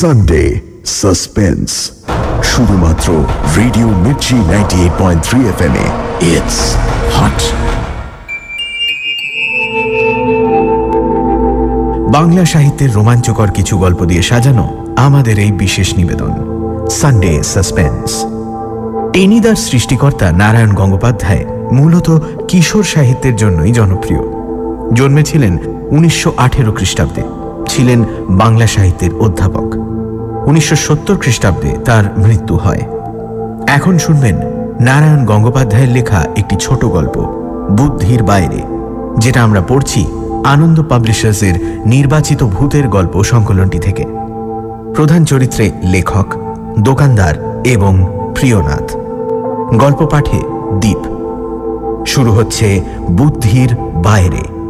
Sunday suspense শুধুমাত্র radio Mirchi ninety eight point three F M it's hot Bangla সাহিত্যের রোমাঞ্চকর কিছু গল্প দিয়ে সাজানো আমাদের এই বিশেষ নিবেদন সানডে সাসপেন্স টেনিদার সৃষ্টিকর্তা নারায়ণ গঙ্গোপাধ্যায় মূলত কিশোর সাহিত্যের জন্যই জনপ্রিয়। জন্মেছিলেন উনিশশো আঠেরো খ্রিস্টাব্দে। ছিলেন বাংলা সাহিত্যের অধ্যাপক। উনিশশো সত্তর খ্রিস্টাব্দে তার মৃত্যু হয়। এখন শুনবেন নারায়ণ গঙ্গোপাধ্যায়ের লেখা একটি ছোট গল্প, বুদ্ধির বাইরে, যেটা আমরা পড়ছি আনন্দ পাবলিশার্সের নির্বাচিত ভূতের গল্প সংকলনটি থেকে। প্রধান চরিত্রে লেখক, দোকানদার এবং প্রিয়নাথ। গল্প পাঠে দ্বীপ শুরু হচ্ছে বুদ্ধির বাইরে।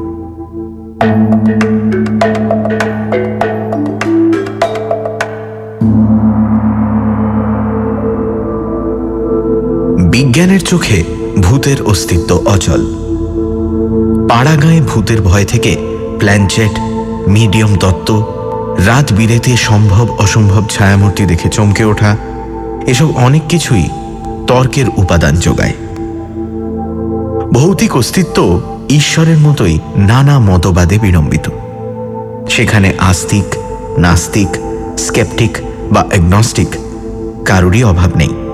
বিজ্ঞানের চোখে ভূতের অস্তিত্ব অচল। পাড়াগাঁয়ে ভূতের ভয় থেকে প্ল্যানচেট, মিডিয়াম তত্ত্ব, রাত বিরেতে সম্ভব অসম্ভব ছায়ামূর্তি দেখে চমকে ওঠা, এসব অনেক কিছুই তর্কের উপাদান যোগায়। ভৌতিক অস্তিত্ব ঈশ্বরের মতোই নানা মতবাদে বিড়ম্বিত। সেখানে আস্তিক, নাস্তিক, স্কেপটিক বা এগনস্টিক কারোরই অভাব নেই।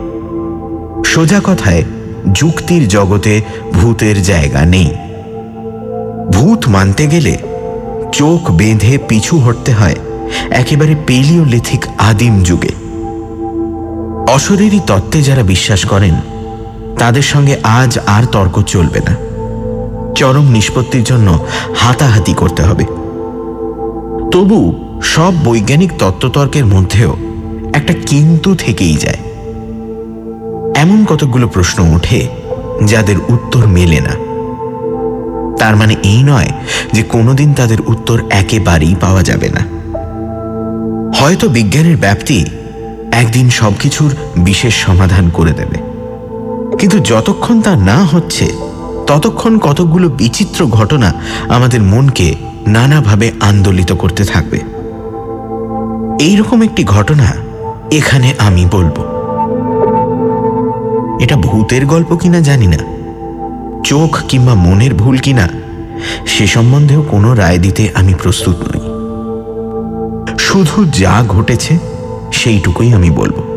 সোজা কথায়, যুক্তির জগতে ভূতের জায়গা নেই। ভূত মানতে গেলে চোখ বেঁধে পিছু হটতে হয় একেবারে পেলিওলিথিক আদিম যুগে। অশরীরী তত্ত্বে যারা বিশ্বাস করেন, তাদের সঙ্গে আজ আর তর্ক চলবে না। চরম নিষ্পত্তির জন্য হাতাহাতি করতে হবে। তবু সব বৈজ্ঞানিক তত্ত্বতর্কের মধ্যেও একটা কিন্তু থেকেই যায়। এমন কতকগুলো প্রশ্ন ওঠে যাদের উত্তর মেলে না। তার মানে এই নয় যে কোনোদিন তাদের উত্তর একেবারেই পাওয়া যাবে না। হয়তো বিজ্ঞানের ব্যাপ্তি একদিন সবকিছুর বিশেষ সমাধান করে দেবে। কিন্তু যতক্ষণ তা না হচ্ছে, ততক্ষণ কতকগুলো বিচিত্র ঘটনা আমাদের মনকে নানাভাবে আন্দোলিত করতে থাকবে। এইরকম একটি ঘটনা এখানে আমি বলব। এটা ভূতের গল্প কিনা জানি না। চোখ কিংবা মনের ভুল কিনা, সে সম্বন্ধেও কোনো রায় দিতে আমি প্রস্তুত নই। শুধু যা ঘটেছে, সেইটুকুই আমি বলব।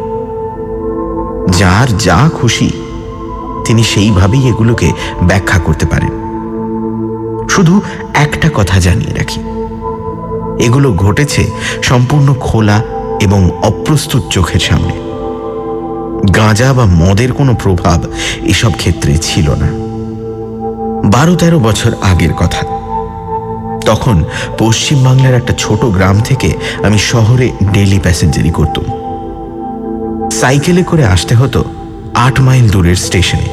যার যা খুশি, তিনি সেইভাবেই এগুলোকে ব্যাখ্যা করতে পারেন। শুধু একটা কথা জানিয়ে রাখি। এগুলো ঘটেছে সম্পূর্ণ খোলা এবং অপ্রস্তুত চোখের সামনে। গাঁজা বা মদের কোনো প্রভাব এসব ক্ষেত্রে ছিল না। বারো তেরো বছর আগের কথা। তখন পশ্চিমবাংলার একটা ছোট গ্রাম থেকে আমি শহরে ডেলি প্যাসেঞ্জারি করতাম। সাইকেলে করে আসতে হতো আট মাইল দূরের স্টেশনে।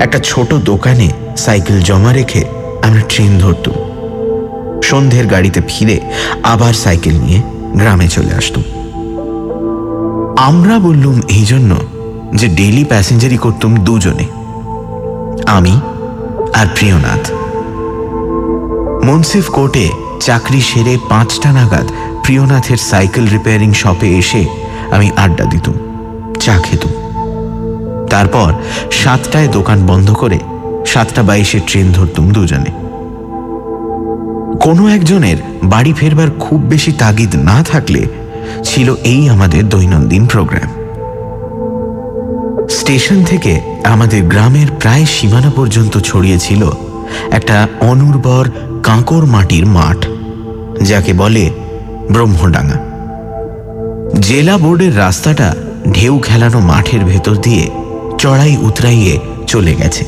একটা ছোট দোকানে সাইকেল জমা রেখে আমরা ট্রেন ধরতুম। সন্ধ্যের গাড়িতে ফিরে আবার সাইকেল নিয়ে গ্রামে চলে আসতুম। আমরা বললুম এই জন্য যে ডেলি প্যাসেঞ্জারি করতুম দুজনে। আমি আর প্রিয়নাথ। মনসিফ কোর্টে চাকরি সেরে পাঁচটা নাগাদ প্রিয়নাথের সাইকেল রিপেয়ারিং শপে এসে আমি আড্ডা দিতুম, চা খেতুম। তারপর সাতটায় দোকান বন্ধ করে সাতটা বাইশে ট্রেন ধরতুম দুজনে। কোনো একজনের বাড়ি ফেরবার খুব বেশি তাগিদ না থাকলে ছিল এই আমাদের দৈনন্দিন প্রোগ্রাম। স্টেশন থেকে আমাদের গ্রামের প্রায় সীমানা পর্যন্ত ছড়িয়েছিল একটা অনুর্বর কাঁকর মাটির মাঠ, যাকে বলে ব্রহ্মডাঙ্গা। জেলা বোর্ডের রাস্তাটা ঢেউ খেলানো মাঠের ভেতর দিয়ে চড়াই উতরাইয়ে চলে গেছে।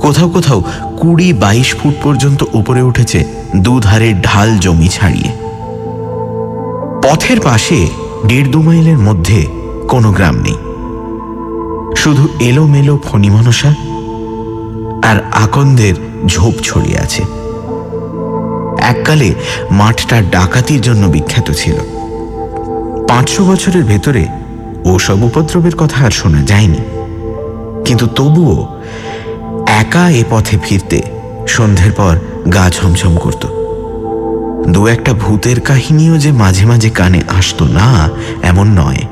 কোথাও কোথাও কুড়ি বাইশ ফুট পর্যন্ত উপরে উঠেছে দুধারের ঢাল জমি ছাড়িয়ে। পথের পাশে দেড় দু মাইলের মধ্যে কোনো গ্রাম নেই। শুধু এলোমেলো ফণিমনসা আর আকন্দের ঝোপ ছড়িয়ে আছে। এককালে মাঠটা ডাকাতির জন্য বিখ্যাত ছিল। পাঁচশো বছরের ভেতরে ওসব উপদ্রবের কথা আর শোনা যায়নি। কিন্তু তবুও একা এ পথে ফিরতে সন্ধ্যের পর গা ছমছম করত। দু একটা ভূতের কাহিনীও যে মাঝে মাঝে কানে আসতো না, এমন নয়।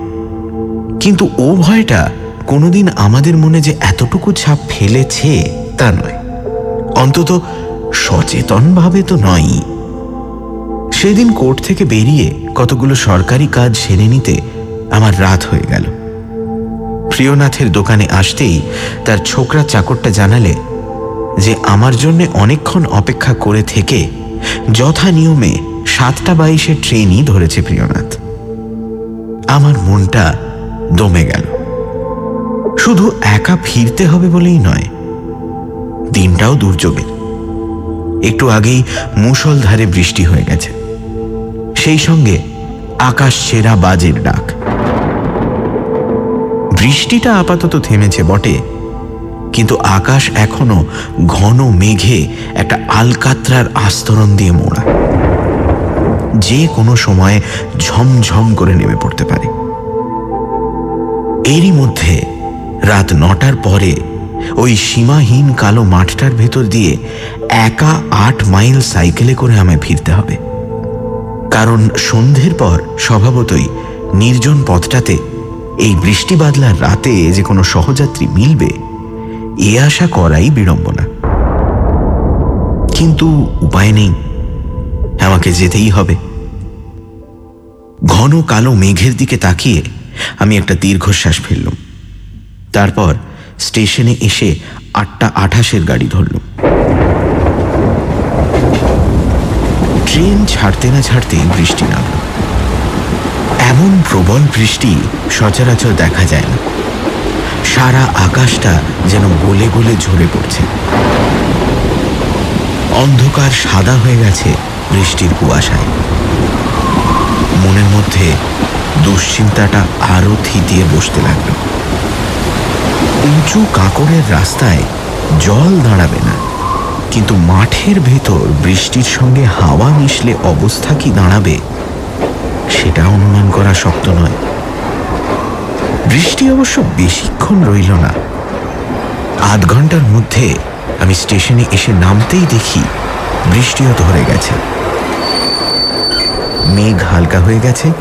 কিন্তু ও ভয়টা কোনোদিন আমাদের মনে যে এতটুকু ছাপ ফেলেছে, তা নয়। অন্তত সচেতনভাবে তো নয়ই। সেদিন কোর্ট থেকে বেরিয়ে কতগুলো সরকারি কাজ সেরে নিতে আমার রাত হয়ে গেল। প্রিয়নাথের দোকানে আসতেই তার ছোকরা চাকরটা জানালে যে আমার জন্য অনেকক্ষণ অপেক্ষা করে থেকে যথা নিয়মে সাতটা বাইশে ট্রেনই ধরেছে প্রিয়নাথ। আমার মনটা দমে গেল। শুধু একা ফিরতে হবে বলেই নয়, দিনটাও দুর্যোগের একটু আগেই মুষলধারে বৃষ্টি হয়ে গেছে। সেই সঙ্গে আকাশ সেরা বাজের ডাক। বৃষ্টিটা আপাতত থেমেছে বটে কিন্তু আকাশ এখনও ঘন মেঘে একটা আলকাত্রার আস্তরণ দিয়ে মোড়া। যে কোনো সময় ঝমঝম করে নেমে পড়তে পারে। এরই মধ্যে রাত নটার পরে ওই সীমাহীন কালো মাঠটার ভেতর দিয়ে একা আট মাইল সাইকেলে করে আমায় ফিরতে হবে। কারণ সন্ধ্যের পর স্বভাবতই নির্জন পথটাতে এই বৃষ্টি বাদলার রাতে যে কোনো সহযাত্রী মিলবে এ আশা করাই বিড়ম্বনা। কিন্তু উপায় নেই। আমাকে যেতেই হবে। ঘন কালো মেঘের দিকে তাকিয়ে আমি একটা দীর্ঘশ্বাস ফেললুম। তারপর স্টেশনে এসে আটটা আঠাশের গাড়ি ধরলুম। ট্রেন ছাড়তে না ছাড়তেই বৃষ্টি নামল। এমন প্রবল বৃষ্টি সচরাচর দেখা যায় না। সারা আকাশটা যেন গলে গলে ঝরে পড়ছে। অন্ধকার সাদা হয়ে গেছে বৃষ্টির কুয়াশায়। মনের মধ্যে দুশ্চিন্তাটা আরও থিতিয়ে বসতে লাগল। উঁচু কাঁকড়ের রাস্তায় জল দাঁড়াবে না, কিন্তু মাঠের ভেতর বৃষ্টির সঙ্গে হাওয়া মিশলে অবস্থা কি দাঁড়াবে সেটা অনুমান করা শক্ত নয়। বৃষ্টি অবশ্য বেশিক্ষণ রইল না। আধ ঘণ্টার মধ্যে আমি স্টেশনে এসে নামতেই দেখি বৃষ্টিও ধরে গেছে। মেঘ হালকা হয়ে গেছে,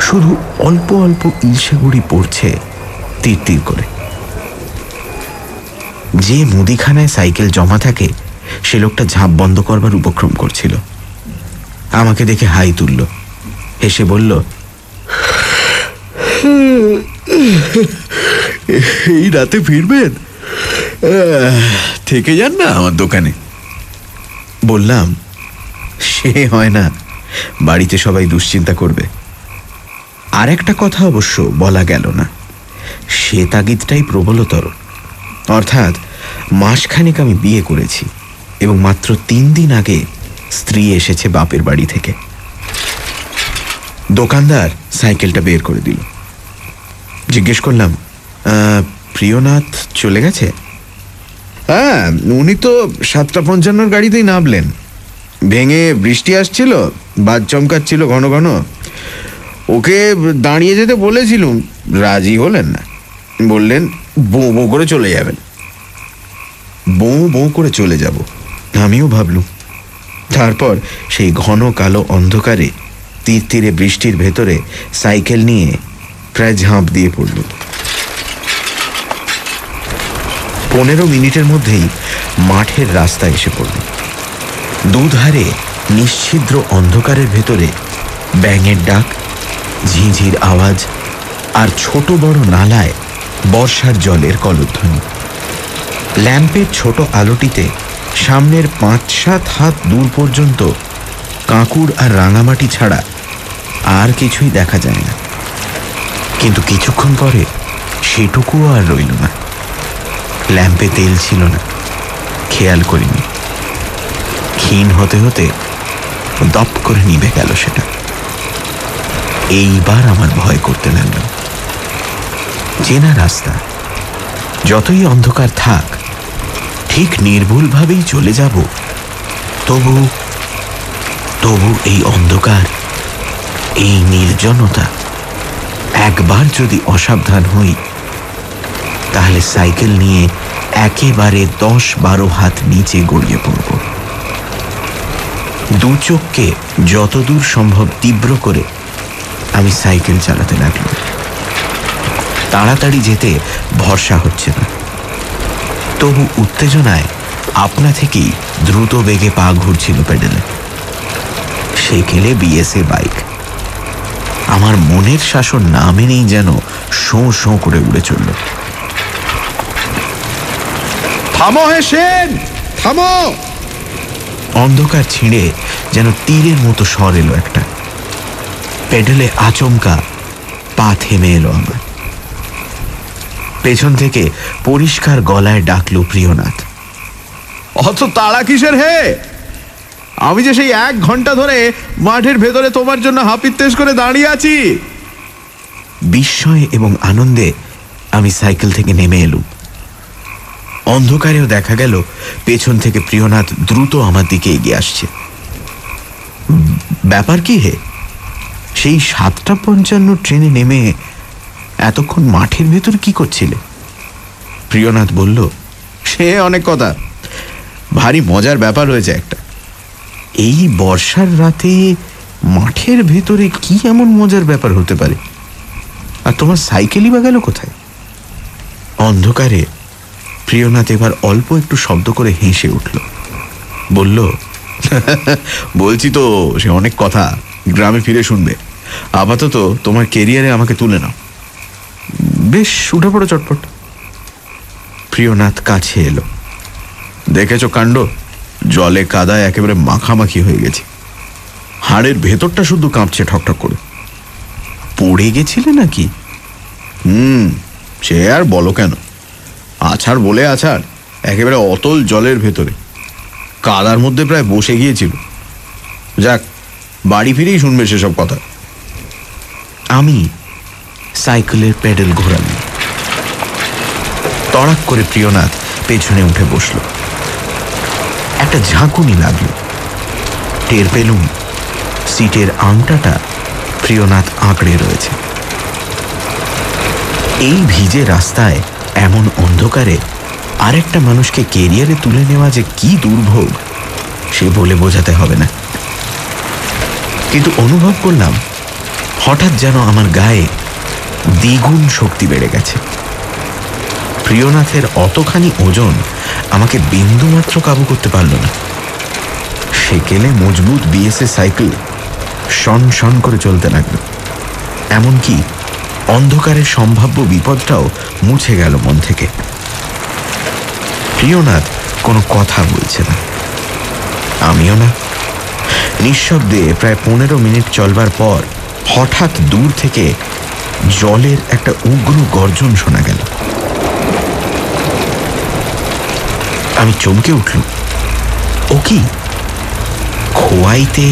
শুধু অল্প অল্প ইলশেগুড়ি পড়ছে তীর তীর করে। যে মুদিখানায় সাইকেল জমা থাকে, সে লোকটা ঝাঁপ বন্ধ করবার উপক্রম করছিল। আমাকে দেখে হাই তুলল। হেসে বলল এই রাতে ফিরবেন? থেকে যান না আমার দোকানে। বললাম, সে হয় না, বাড়িতে সবাই দুশ্চিন্তা করবে। আর একটা কথা অবশ্য বলা গেল না, সে তাগিদটাই প্রবলতর। অর্থাৎ, মাসখানেক আমি বিয়ে করেছি এবং মাত্র তিন দিন আগে স্ত্রী এসেছে বাপের বাড়ি থেকে। দোকানদার সাইকেলটা বের করে দিল। জিজ্ঞেস করলাম প্রিয়নাথ চলে গেছে? হ্যাঁ উনি তো সাতটা পঞ্চান্নর গাড়িতেই নামলেন। ভেঙে বৃষ্টি আসছিল, বাদ চমকাচ্ছিল ঘন ঘন। ওকে দাঁড়িয়ে যেতে বলেছিলুম, রাজি হলেন না। বললেন, বউ বউ করে চলে যাবেন। বউ বউ করে চলে যাব? আমিও ভাবলুম। তারপর সেই ঘন কালো অন্ধকারে, তীর তীরে বৃষ্টির ভেতরে সাইকেল নিয়ে প্রায় ঝাঁপ দিয়ে পড়ল। পনেরো মিনিটের মধ্যেই মাঠের রাস্তা এসে পড়ল। দুধারে নিশ্ছিদ্র অন্ধকারের ভেতরে ব্যাঙের ডাক, ঝিঝির আওয়াজ আর ছোট বড় নালায় বর্ষার জলের কলধ্বনি। ল্যাম্পের ছোট আলোটিতে সামনের পাঁচ সাত হাত দূর পর্যন্ত কাঁকুর আর রাঙামাটি ছাড়া আর কিছুই দেখা যায় না। কিন্তু কিছুক্ষণ পরে সেটুকুও আর রইল না। ল্যাম্পে তেল ছিল না। খেয়াল করিনি। ক্ষীণ হতে হতে দপ করে নিভে গেল সেটা। এইবার আমার ভয় করতে লাগল। চেনা রাস্তা। যতই অন্ধকার থাক, ঠিক নির্ভুলভাবেই চলে যাব। তবু তবু এই অন্ধকার, এই নির্জনতা একবার যদি অসাবধান হই, তাহলে সাইকেল নিয়ে একেবারে দশ বারো হাত নিচে গড়িয়ে পড়ব। দু চোখকে যতদূর সম্ভব তীব্র করে আমি সাইকেল চালাতে লাগলাম। তাড়াতাড়ি যেতে ভরসা হচ্ছে না। তবু উত্তেজনায় আপনা থেকেই দ্রুত বেগে পা ঘুরছিল পেডেলে। সেকেলে বিএসএ বাইক। আমার মনের শাসন না মেনেই যেন শোঁ শোঁ করে উড়ে চলল। থামো হে সেন! থামো! অন্ধকার ছিঁড়ে যেন তীরের মতো স্বর এলো একটা। পেডেলে আচমকা পা থেমে এলো আমার। পেছন থেকে পরিষ্কার গলায় ডাকলো প্রিয়নাথ। অত তাড়া কিসের হে? আমি যে সেই এক ঘণ্টা ধরে মাঠের ভেতরে তোমার জন্য হাপিত্তেশ করে দাঁড়িয়ে আছি। বিস্ময় এবং আনন্দে আমি সাইকেল থেকে নেমে এলুম। অন্ধকারেও দেখা গেল পেছন থেকে প্রিয়নাথ দ্রুত আমার দিকে এগিয়ে আসছে। ব্যাপার কি হে? সেই সাতটা পঞ্চান্ন ট্রেনে নেমে এতক্ষণ মাঠের ভেতর কি করছিলে? প্রিয়নাথ বলল সে অনেক কথা। ভারী মজার ব্যাপার হয়েছে একটা। এই বর্ষার রাতে মাঠের ভেতরে কি এমন মজার ব্যাপার হতে পারে? আর তোমার সাইকেলই বা গেল কোথায়? অন্ধকারে প্রিয়নাথ এবার অল্প একটু শব্দ করে হেসে উঠল। বলল, বলছি তো, সে অনেক কথা, গ্রামে ফিরে শুনবে। আপাতত তোমার কেরিয়ারে আমাকে তুলে নাও। বেশ, উঠে পড়ো চটপট। প্রিয়নাথ কাছে এলো। দেখেছ কাণ্ড? জলে কাদায় একেবারে মাখামাখি হয়ে গেছে। হাড়ের ভেতরটা শুধু কাঁপছে ঠকঠক করে। পড়ে গেছিলে নাকি? হুম, সে আর বলো কেন? আছাড় বলে আছাড়, একেবারে অতল জলের ভেতরে। কাদার মধ্যে প্রায় বসে গিয়েছিল। যাক, বাড়ি ফিরেই শুনবে সেসব কথা। আমি সাইকেলের প্যাডেল ঘোরালাম। তড়াক করে প্রিয়নাথ পেছনে উঠে বসল। একটা ঝাঁকুনি লাগল। টের পেলুম সিটের আংটাটা প্রিয়নাথ আঁকড়ে রয়েছে। এই ভিজে রাস্তায় এমন অন্ধকারে আরেকটা মানুষকে কেরিয়ারে তুলে নেওয়া যে কি দুর্ভোগ, সে বলে বোঝাতে হবে না। কিন্তু অনুভব করলাম, হঠাৎ যেন আমার গায়ে দ্বিগুণ শক্তি বেড়ে গেছে। প্রিয়নাথের অতখানি ওজন আমাকে বিন্দুমাত্র কাবু করতে পারল না। সেকেলে মজবুত বিএসএ সাইকেল শন শন করে চলতে লাগল। এমনকি অন্ধকারের সম্ভাব্য বিপদটাও মুছে গেল মন থেকে। প্রিয়নাথ কোনো কথা বলছে না। আমিও না। নিঃশব্দে প্রায় পনেরো মিনিট চলবার পর হঠাৎ দূর থেকে জলের একটা উগ্র গর্জন শোনা গেল। আমি চমকে উঠল ও কি? খোয়াইতে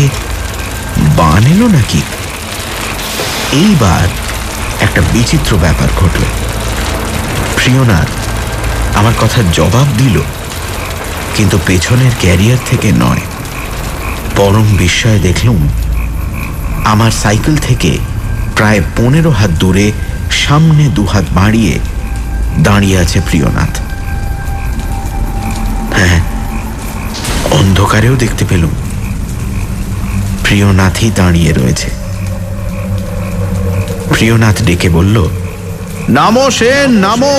বান এলো নাকি? এইবার একটা বিচিত্র ব্যাপার ঘটল। প্রিয়নাথ আমার কথার জবাব দিল, কিন্তু পেছনের ক্যারিয়ার থেকে নয়। পরম বিস্ময়ে দেখলুম, আমার সাইকেল থেকে প্রায় পনেরো হাত দূরে সামনে দুহাত বাড়িয়ে দাঁড়িয়ে আছে প্রিয়নাথ। হ্যাঁ অন্ধকারেও দেখতে পেলুম। প্রিয়নাথই দাঁড়িয়ে রয়েছে। প্রিয়নাথ ডেকে বলল নামো সেন নামো।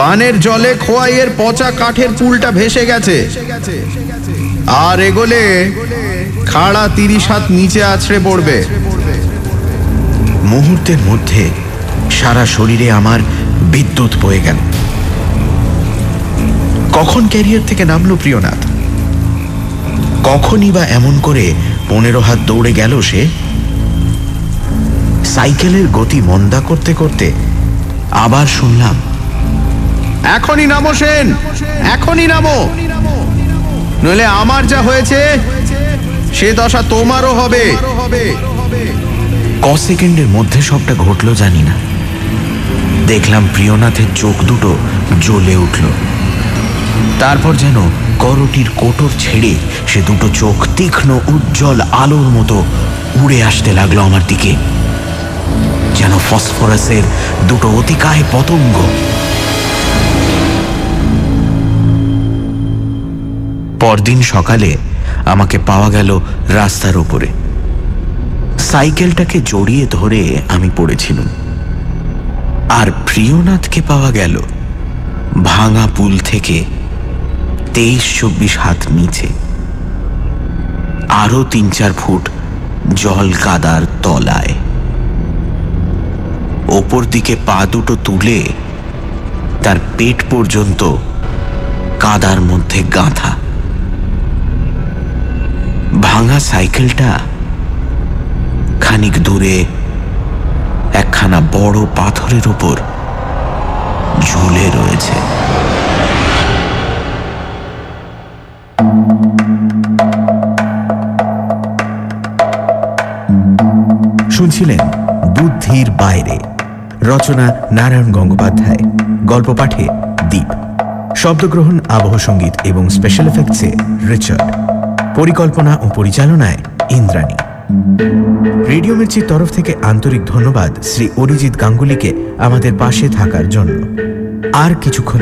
বানের জলে খোয়াইয়ের পচা কাঠের পুলটা ভেসে গেছে। আর এগোলে খাড়া তিরিশ হাত নিচে আছড়ে পড়বে। মুহূর্তের মধ্যে সারা শরীরে আমার বিদ্যুৎ বয়ে গেল। কখন ক্যারিয়ার থেকে নামলো প্রিয়নাথ? কখনই বা এমন করে পনেরো হাত দৌড়ে গেল সে? সাইকেলের গতি মন্দা করতে করতে আবার শুনলাম, এখনই নামো সেন, এখনই নামো। নইলে আমার যা হয়েছে, সে দশা তোমারও হবে। ক সেকেন্ডের মধ্যে সবটা ঘটলো জানি না। দেখলাম প্রিয়নাথের চোখ দুটো জ্বলে উঠল। তারপর যেন করটির কোটর ছেড়ে সে দুটো চোখ তীক্ষ্ণ, উজ্জ্বল আলোর মতো উড়ে আসতে লাগল আমার দিকে। যেন ফসফরাসের দুটো অতিকায় পতঙ্গ। পরদিন সকালে আমাকে পাওয়া গেল রাস্তার ওপরে সাইকেলটাকে জড়িয়ে ধরে আমি পড়েছিলাম। আর প্রিয়নাথকে পাওয়া গেল ভাঙা পুল থেকে তেইশ চব্বিশ হাত নিচে। আরও তিন চার ফুট জল কাদার তলায়। ওপর দিকে পা দুটো তুলে তার পেট পর্যন্ত কাদার মধ্যে গাঁথা। ভাঙা সাইকেলটা খানিক দূরে একখানা বড় পাথরের উপর ঝুলে রয়েছে। শুনছিলেন বুদ্ধির বাইরে। রচনা নারায়ণ গঙ্গোপাধ্যায়। গল্প পাঠে দ্বীপ শব্দগ্রহণ, আবহ সংগীত এবং স্পেশাল এফেক্টসে রিচার্ড। পরিকল্পনা ও পরিচালনায় ইন্দ্রাণী। রেডিও মির্চির তরফ থেকে আন্তরিক ধন্যবাদ শ্রী অরিজিৎ গাঙ্গুলিকে আমাদের পাশে থাকার জন্য। আর কিছুক্ষণ